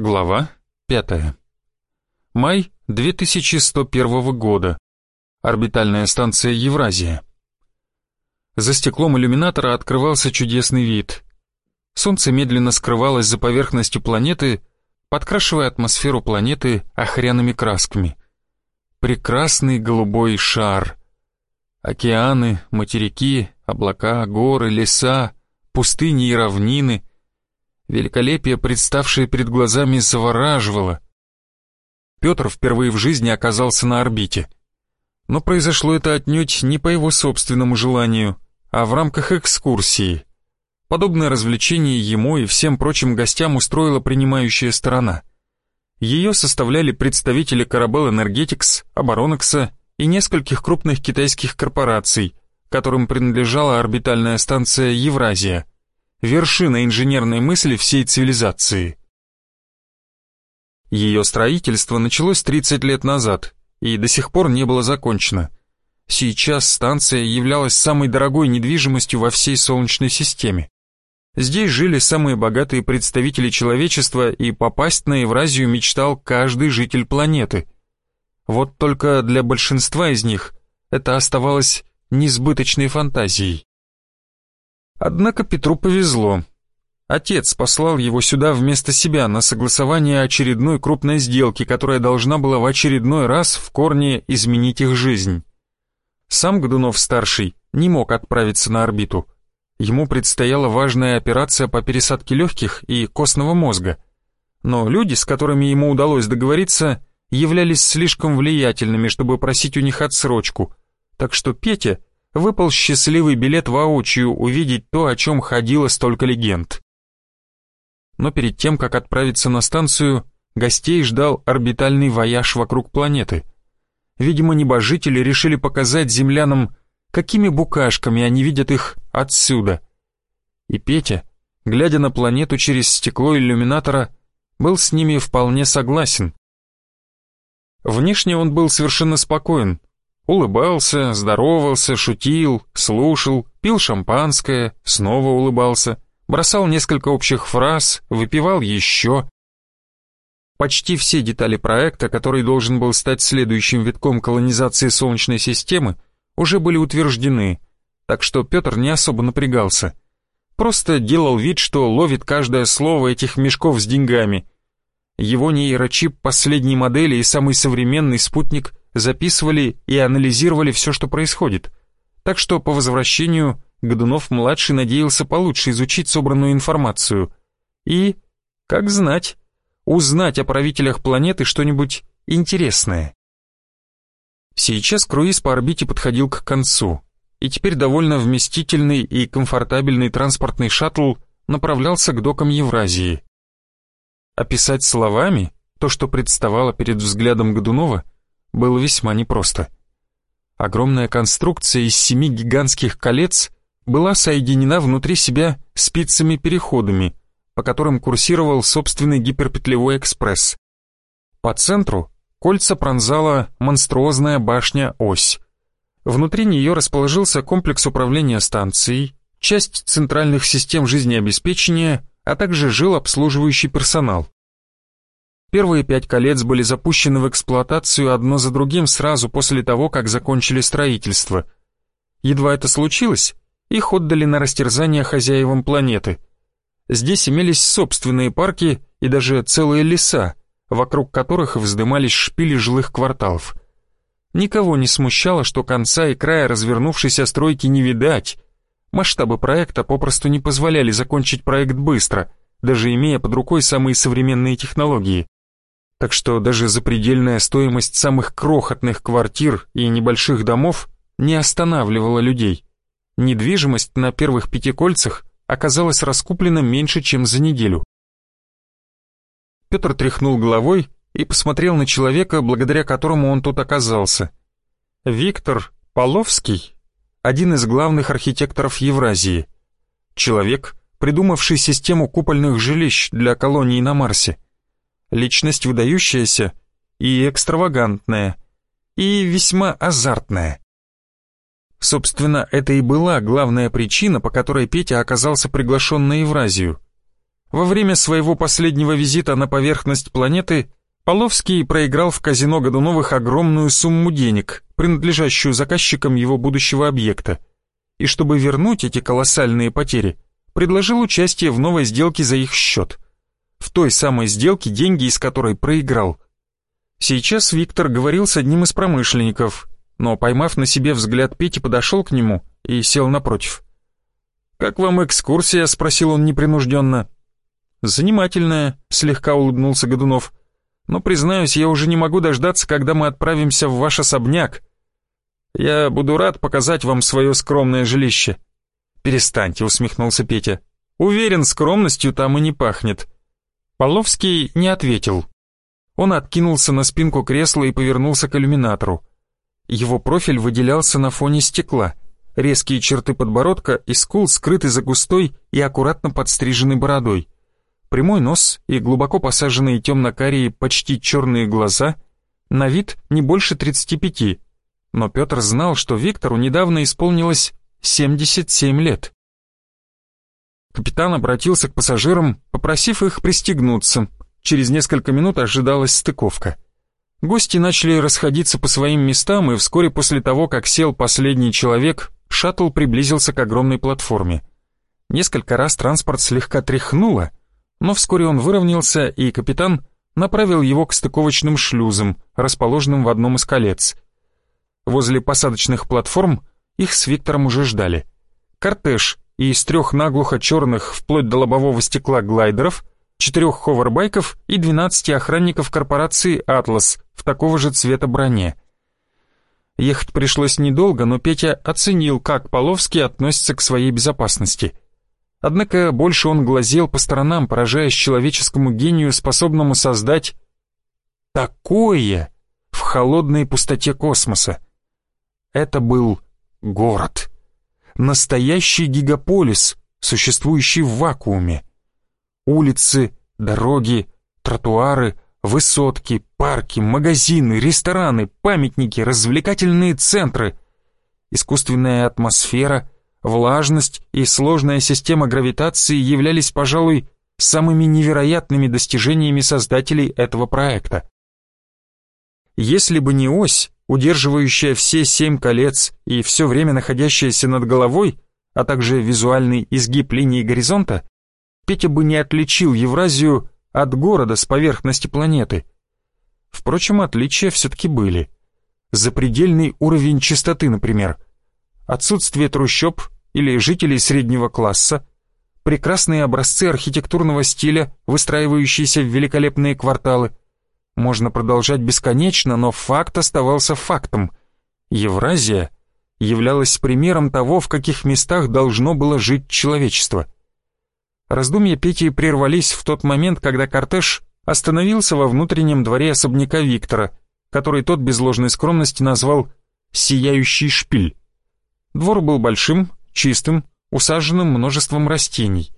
Глава 5. Май 2101 года. Орбитальная станция Евразия. За стеклом иллюминатора открывался чудесный вид. Солнце медленно скрывалось за поверхностью планеты, подкрашивая атмосферу планеты охряными красками. Прекрасный голубой шар. Океаны, материки, облака, горы, леса, пустыни и равнины — Великолепие, представшее перед глазами, завораживало. Петр впервые в жизни оказался на орбите. Но произошло это отнюдь не по его собственному желанию, а в рамках экскурсии. Подобное развлечение ему и всем прочим гостям устроила принимающая сторона. Ее составляли представители Корабел Энергетикс, Оборонекса и нескольких крупных китайских корпораций, которым принадлежала орбитальная станция Евразия – вершина инженерной мысли всей цивилизации. Ее строительство началось 30 лет назад и до сих пор не было закончено. Сейчас станция являлась самой дорогой недвижимостью во всей Солнечной системе. Здесь жили самые богатые представители человечества, и попасть на Евразию мечтал каждый житель планеты. Вот только для большинства из них это оставалось несбыточной фантазией. Однако Петру повезло. Отец послал его сюда вместо себя на согласование очередной крупной сделки, которая должна была в очередной раз в корне изменить их жизнь. Сам Годунов-старший не мог отправиться на орбиту. Ему предстояла важная операция по пересадке легких и костного мозга. Но люди, с которыми ему удалось договориться, являлись слишком влиятельными, чтобы просить у них отсрочку, так что Петя выпал счастливый билет воочию увидеть то, о чем ходило столько легенд. Но перед тем, как отправиться на станцию, гостей ждал орбитальный вояж вокруг планеты. Видимо, небожители решили показать землянам, какими букашками они видят их отсюда. И Петя, глядя на планету через стекло иллюминатора, был с ними вполне согласен. Внешне он был совершенно спокоен, Улыбался, здоровался, шутил, слушал, пил шампанское, снова улыбался, бросал несколько общих фраз, выпивал еще. Почти все детали проекта, который должен был стать следующим витком колонизации Солнечной системы, уже были утверждены, так что Петр не особо напрягался. Просто делал вид, что ловит каждое слово этих мешков с деньгами. Его нейрочип последней модели и самый современный спутник записывали и анализировали все, что происходит. Так что по возвращению Годунов-младший надеялся получше изучить собранную информацию и, как знать, узнать о правителях планеты что-нибудь интересное. Сейчас круиз по орбите подходил к концу, и теперь довольно вместительный и комфортабельный транспортный шаттл направлялся к докам Евразии. Описать словами то, что представало перед взглядом Годунова – было весьма непросто. Огромная конструкция из семи гигантских колец была соединена внутри себя спицами-переходами, по которым курсировал собственный гиперпетлевой экспресс. По центру кольца пронзала монструозная башня-ось. Внутри нее расположился комплекс управления станцией, часть центральных систем жизнеобеспечения, а также жил обслуживающий персонал. Первые пять колец были запущены в эксплуатацию одно за другим сразу после того, как закончили строительство. Едва это случилось, их отдали на растерзание хозяевам планеты. Здесь имелись собственные парки и даже целые леса, вокруг которых вздымались шпили жилых кварталов. Никого не смущало, что конца и края развернувшейся стройки не видать. Масштабы проекта попросту не позволяли закончить проект быстро, даже имея под рукой самые современные технологии так что даже запредельная стоимость самых крохотных квартир и небольших домов не останавливала людей. Недвижимость на первых пяти кольцах оказалась раскуплена меньше, чем за неделю. Петр тряхнул головой и посмотрел на человека, благодаря которому он тут оказался. Виктор Половский, один из главных архитекторов Евразии. Человек, придумавший систему купольных жилищ для колоний на Марсе – личность выдающаяся и экстравагантная, и весьма азартная. Собственно, это и была главная причина, по которой Петя оказался приглашен на Евразию. Во время своего последнего визита на поверхность планеты Половский проиграл в казино Годуновых огромную сумму денег, принадлежащую заказчикам его будущего объекта. И чтобы вернуть эти колоссальные потери, предложил участие в новой сделке за их счет. Той самой сделке, деньги из которой проиграл. Сейчас Виктор говорил с одним из промышленников, но, поймав на себе взгляд Пети, подошел к нему и сел напротив. «Как вам экскурсия?» — спросил он непринужденно. «Занимательная», — слегка улыбнулся Годунов. «Но, признаюсь, я уже не могу дождаться, когда мы отправимся в ваш особняк. Я буду рад показать вам свое скромное жилище». «Перестаньте», — усмехнулся Петя. «Уверен, скромностью там и не пахнет». Половский не ответил. Он откинулся на спинку кресла и повернулся к иллюминатору. Его профиль выделялся на фоне стекла. Резкие черты подбородка и скул скрыты за густой и аккуратно подстриженной бородой. Прямой нос и глубоко посаженные темно-карие, почти черные глаза, на вид не больше 35. Но Петр знал, что Виктору недавно исполнилось 77 лет. Капитан обратился к пассажирам, попросив их пристегнуться. Через несколько минут ожидалась стыковка. Гости начали расходиться по своим местам, и вскоре после того, как сел последний человек, шаттл приблизился к огромной платформе. Несколько раз транспорт слегка тряхнуло, но вскоре он выровнялся, и капитан направил его к стыковочным шлюзам, расположенным в одном из колец. Возле посадочных платформ их с Виктором уже ждали. Кортеж из трех наглухо черных, вплоть до лобового стекла глайдеров, четырех ховербайков и 12 охранников корпорации «Атлас» в такого же цвета броне. Ехать пришлось недолго, но Петя оценил, как Половский относится к своей безопасности. Однако больше он глазел по сторонам, поражаясь человеческому гению, способному создать такое в холодной пустоте космоса. Это был город. Настоящий гигаполис, существующий в вакууме. Улицы, дороги, тротуары — Высотки, парки, магазины, рестораны, памятники, развлекательные центры. Искусственная атмосфера, влажность и сложная система гравитации являлись, пожалуй, самыми невероятными достижениями создателей этого проекта. Если бы не ось, удерживающая все семь колец и все время находящаяся над головой, а также визуальный изгиб линии горизонта, Петя бы не отличил Евразию от города с поверхности планеты. Впрочем, отличия все-таки были. Запредельный уровень чистоты, например. Отсутствие трущоб или жителей среднего класса, прекрасные образцы архитектурного стиля, выстраивающиеся в великолепные кварталы. Можно продолжать бесконечно, но факт оставался фактом. Евразия являлась примером того, в каких местах должно было жить человечество – Раздумья Пети прервались в тот момент, когда кортеж остановился во внутреннем дворе особняка Виктора, который тот без ложной скромности назвал «Сияющий шпиль». Двор был большим, чистым, усаженным множеством растений.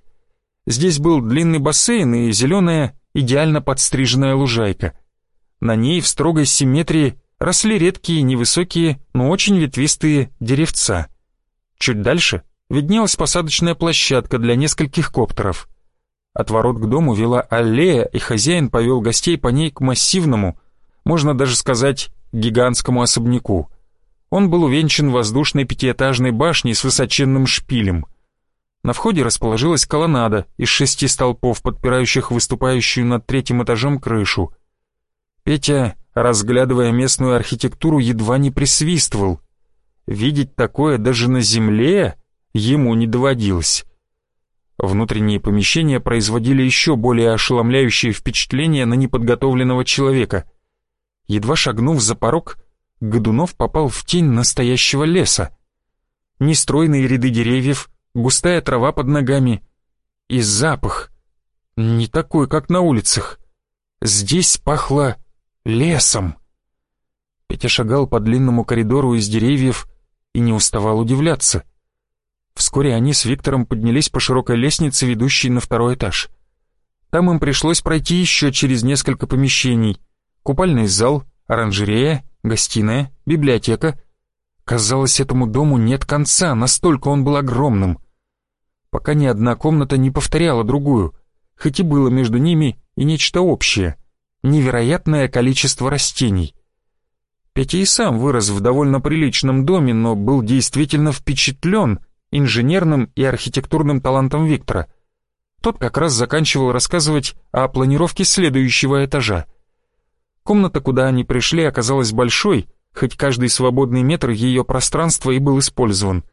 Здесь был длинный бассейн и зеленая, идеально подстриженная лужайка. На ней в строгой симметрии росли редкие, невысокие, но очень ветвистые деревца. Чуть дальше виднелась посадочная площадка для нескольких коптеров. От ворот к дому вела аллея, и хозяин повел гостей по ней к массивному, можно даже сказать, гигантскому особняку. Он был увенчан воздушной пятиэтажной башней с высоченным шпилем. На входе расположилась колоннада из шести столпов, подпирающих выступающую над третьим этажом крышу. Петя, разглядывая местную архитектуру, едва не присвистывал. Видеть такое даже на земле ему не доводилось. Внутренние помещения производили еще более ошеломляющее впечатление на неподготовленного человека. Едва шагнув за порог, Годунов попал в тень настоящего леса. Нестройные ряды деревьев, густая трава под ногами и запах. Не такой, как на улицах. Здесь пахло лесом. Петя шагал по длинному коридору из деревьев и не уставал удивляться. Вскоре они с Виктором поднялись по широкой лестнице, ведущей на второй этаж. Там им пришлось пройти еще через несколько помещений. Купальный зал, оранжерея, гостиная, библиотека. Казалось, этому дому нет конца, настолько он был огромным. Пока ни одна комната не повторяла другую, хоть и было между ними и нечто общее — невероятное количество растений. Петя и сам вырос в довольно приличном доме, но был действительно впечатлен инженерным и архитектурным талантом Виктора. Тот как раз заканчивал рассказывать о планировке следующего этажа. Комната, куда они пришли, оказалась большой, хоть каждый свободный метр ее пространства и был использован.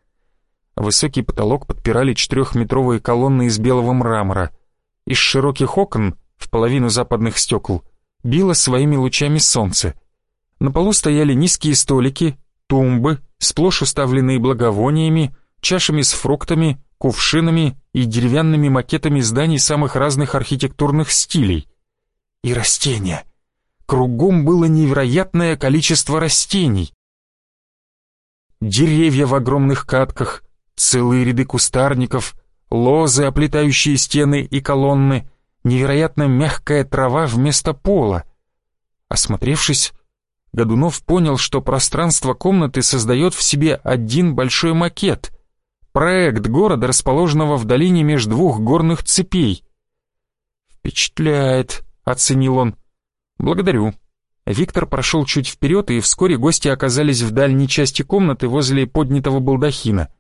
Высокий потолок подпирали четырехметровые колонны из белого мрамора. Из широких окон, в половину западных стекол, било своими лучами солнце — на полу стояли низкие столики, тумбы, сплошь уставленные благовониями, чашами с фруктами, кувшинами и деревянными макетами зданий самых разных архитектурных стилей. И растения. Кругом было невероятное количество растений. Деревья в огромных катках, целые ряды кустарников, лозы, оплетающие стены и колонны, невероятно мягкая трава вместо пола. Осмотревшись, Годунов понял, что пространство комнаты создает в себе один большой макет. Проект города, расположенного в долине между двух горных цепей. «Впечатляет», — оценил он. «Благодарю». Виктор прошел чуть вперед, и вскоре гости оказались в дальней части комнаты возле поднятого балдахина.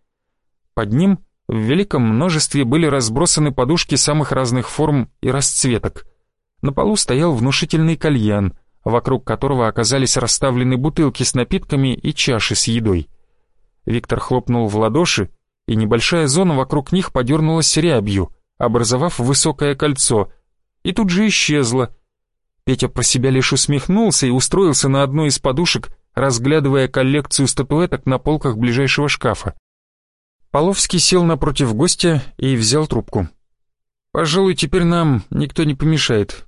Под ним в великом множестве были разбросаны подушки самых разных форм и расцветок. На полу стоял внушительный кальян — вокруг которого оказались расставлены бутылки с напитками и чаши с едой. Виктор хлопнул в ладоши, и небольшая зона вокруг них подернулась рябью, образовав высокое кольцо, и тут же исчезла. Петя про себя лишь усмехнулся и устроился на одной из подушек, разглядывая коллекцию статуэток на полках ближайшего шкафа. Половский сел напротив гостя и взял трубку. «Пожалуй, теперь нам никто не помешает.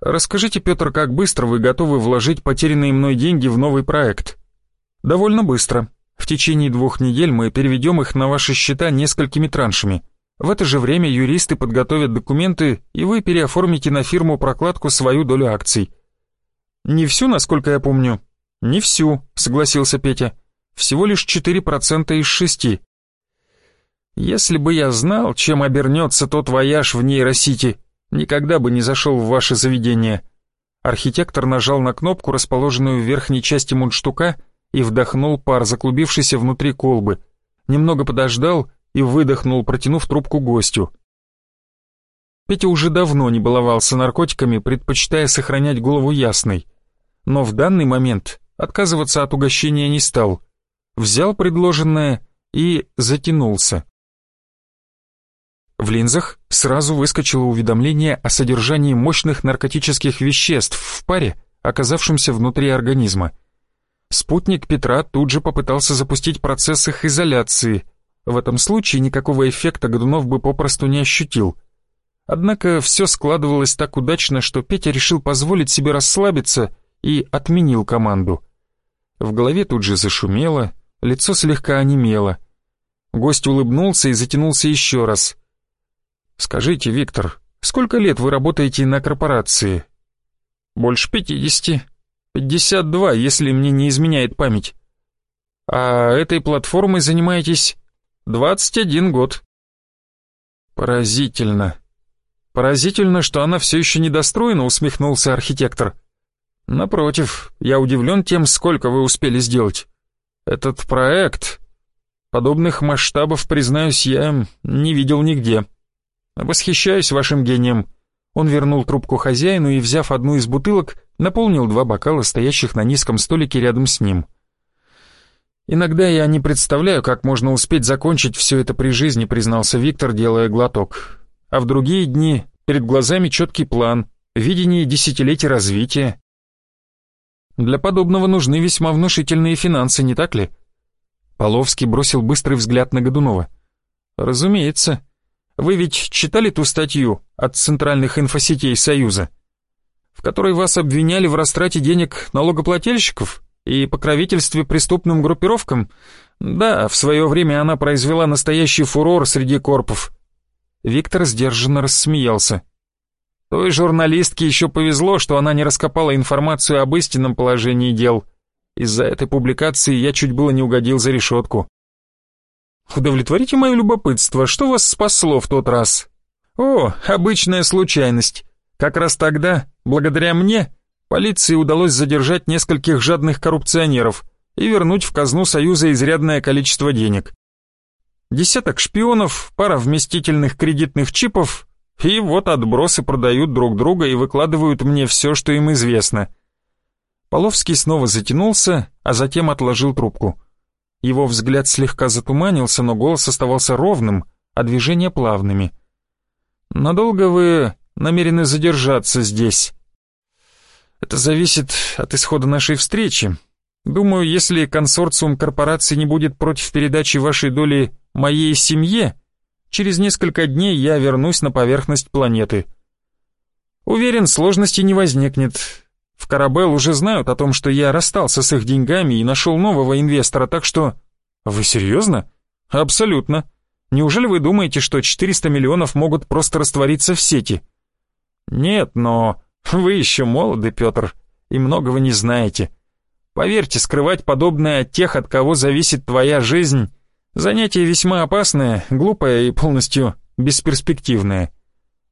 Расскажите, Петр, как быстро вы готовы вложить потерянные мной деньги в новый проект? Довольно быстро. В течение двух недель мы переведем их на ваши счета несколькими траншами. В это же время юристы подготовят документы, и вы переоформите на фирму прокладку свою долю акций. Не всю, насколько я помню? Не всю, согласился Петя. Всего лишь 4% из шести. Если бы я знал, чем обернется тот вояж в нейросити, Никогда бы не зашел в ваше заведение». Архитектор нажал на кнопку, расположенную в верхней части мундштука, и вдохнул пар, заклубившийся внутри колбы. Немного подождал и выдохнул, протянув трубку гостю. Петя уже давно не баловался наркотиками, предпочитая сохранять голову ясной. Но в данный момент отказываться от угощения не стал. Взял предложенное и затянулся. В линзах сразу выскочило уведомление о содержании мощных наркотических веществ в паре, оказавшемся внутри организма. Спутник Петра тут же попытался запустить процесс их изоляции. В этом случае никакого эффекта Годунов бы попросту не ощутил. Однако все складывалось так удачно, что Петя решил позволить себе расслабиться и отменил команду. В голове тут же зашумело, лицо слегка онемело. Гость улыбнулся и затянулся еще раз — «Скажите, Виктор, сколько лет вы работаете на корпорации?» «Больше пятидесяти. Пятьдесят два, если мне не изменяет память». «А этой платформой занимаетесь?» «Двадцать один год». «Поразительно. Поразительно, что она все еще недостроена», — усмехнулся архитектор. «Напротив, я удивлен тем, сколько вы успели сделать. Этот проект...» Подобных масштабов, признаюсь, я не видел нигде. «Восхищаюсь вашим гением». Он вернул трубку хозяину и, взяв одну из бутылок, наполнил два бокала, стоящих на низком столике рядом с ним. «Иногда я не представляю, как можно успеть закончить все это при жизни», признался Виктор, делая глоток. «А в другие дни перед глазами четкий план, видение десятилетий развития». «Для подобного нужны весьма внушительные финансы, не так ли?» Половский бросил быстрый взгляд на Годунова. «Разумеется». Вы ведь читали ту статью от центральных инфосетей Союза, в которой вас обвиняли в растрате денег налогоплательщиков и покровительстве преступным группировкам? Да, в свое время она произвела настоящий фурор среди корпов. Виктор сдержанно рассмеялся. Той журналистке еще повезло, что она не раскопала информацию об истинном положении дел. Из-за этой публикации я чуть было не угодил за решетку. Удовлетворите мое любопытство, что вас спасло в тот раз? О, обычная случайность. Как раз тогда, благодаря мне, полиции удалось задержать нескольких жадных коррупционеров и вернуть в казну Союза изрядное количество денег. Десяток шпионов, пара вместительных кредитных чипов, и вот отбросы продают друг друга и выкладывают мне все, что им известно. Половский снова затянулся, а затем отложил трубку. Его взгляд слегка затуманился, но голос оставался ровным, а движения плавными. «Надолго вы намерены задержаться здесь?» «Это зависит от исхода нашей встречи. Думаю, если консорциум корпораций не будет против передачи вашей доли моей семье, через несколько дней я вернусь на поверхность планеты. Уверен, сложностей не возникнет. В Карабел уже знают о том, что я расстался с их деньгами и нашел нового инвестора, так что... Вы серьезно? Абсолютно. Неужели вы думаете, что 400 миллионов могут просто раствориться в сети? Нет, но вы еще молоды, Петр, и многого не знаете. Поверьте, скрывать подобное от тех, от кого зависит твоя жизнь, занятие весьма опасное, глупое и полностью бесперспективное.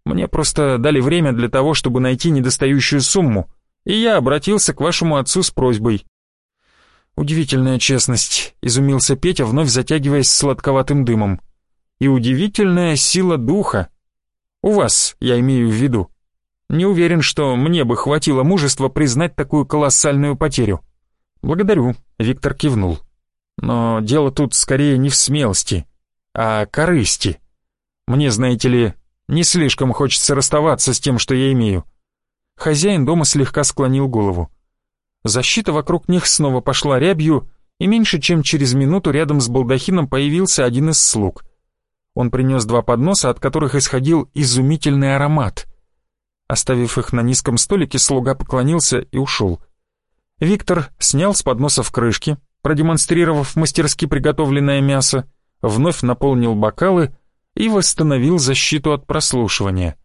Мне просто дали время для того, чтобы найти недостающую сумму, и я обратился к вашему отцу с просьбой. Удивительная честность, изумился Петя, вновь затягиваясь сладковатым дымом. И удивительная сила духа. У вас, я имею в виду. Не уверен, что мне бы хватило мужества признать такую колоссальную потерю. Благодарю, Виктор кивнул. Но дело тут скорее не в смелости, а корысти. Мне, знаете ли, не слишком хочется расставаться с тем, что я имею. Хозяин дома слегка склонил голову. Защита вокруг них снова пошла рябью, и меньше чем через минуту рядом с балдахином появился один из слуг. Он принес два подноса, от которых исходил изумительный аромат. Оставив их на низком столике, слуга поклонился и ушел. Виктор снял с подносов крышки, продемонстрировав мастерски приготовленное мясо, вновь наполнил бокалы и восстановил защиту от прослушивания.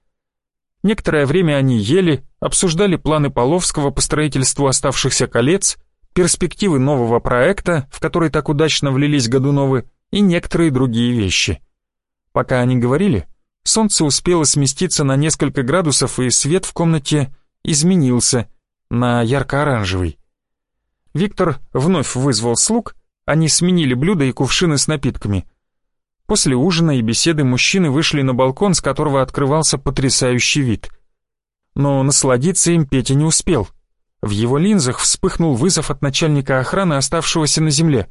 Некоторое время они ели, обсуждали планы Половского по строительству оставшихся колец, перспективы нового проекта, в который так удачно влились Годуновы, и некоторые другие вещи. Пока они говорили, солнце успело сместиться на несколько градусов, и свет в комнате изменился на ярко-оранжевый. Виктор вновь вызвал слуг, они сменили блюда и кувшины с напитками – После ужина и беседы мужчины вышли на балкон, с которого открывался потрясающий вид. Но насладиться им Петя не успел. В его линзах вспыхнул вызов от начальника охраны, оставшегося на земле.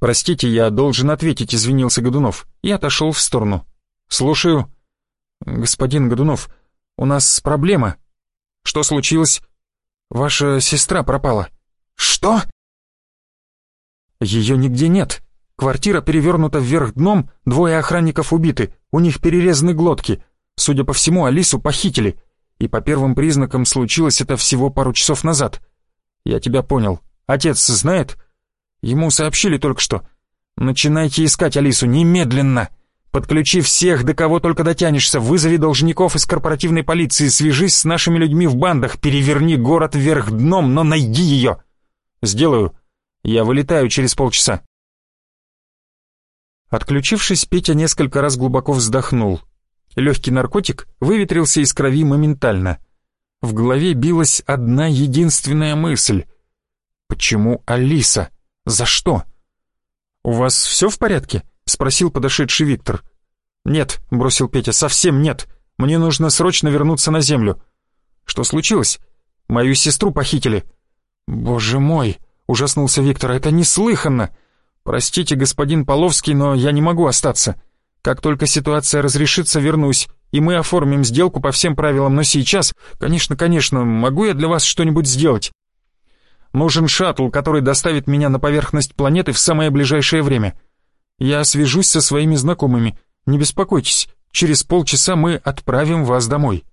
«Простите, я должен ответить», — извинился Годунов, и отошел в сторону. «Слушаю». «Господин Годунов, у нас проблема». «Что случилось?» «Ваша сестра пропала». «Что?» «Ее нигде нет», Квартира перевернута вверх дном, двое охранников убиты, у них перерезаны глотки. Судя по всему, Алису похитили. И по первым признакам случилось это всего пару часов назад. Я тебя понял. Отец знает? Ему сообщили только что. Начинайте искать Алису немедленно. Подключи всех, до кого только дотянешься, вызови должников из корпоративной полиции, свяжись с нашими людьми в бандах, переверни город вверх дном, но найди ее. Сделаю. Я вылетаю через полчаса. Отключившись, Петя несколько раз глубоко вздохнул. Легкий наркотик выветрился из крови моментально. В голове билась одна единственная мысль. «Почему Алиса? За что?» «У вас все в порядке?» — спросил подошедший Виктор. «Нет», — бросил Петя, — «совсем нет. Мне нужно срочно вернуться на землю». «Что случилось?» «Мою сестру похитили». «Боже мой!» — ужаснулся Виктор. «Это неслыханно! «Простите, господин Половский, но я не могу остаться. Как только ситуация разрешится, вернусь, и мы оформим сделку по всем правилам, но сейчас, конечно, конечно, могу я для вас что-нибудь сделать?» «Нужен шаттл, который доставит меня на поверхность планеты в самое ближайшее время. Я свяжусь со своими знакомыми. Не беспокойтесь, через полчаса мы отправим вас домой».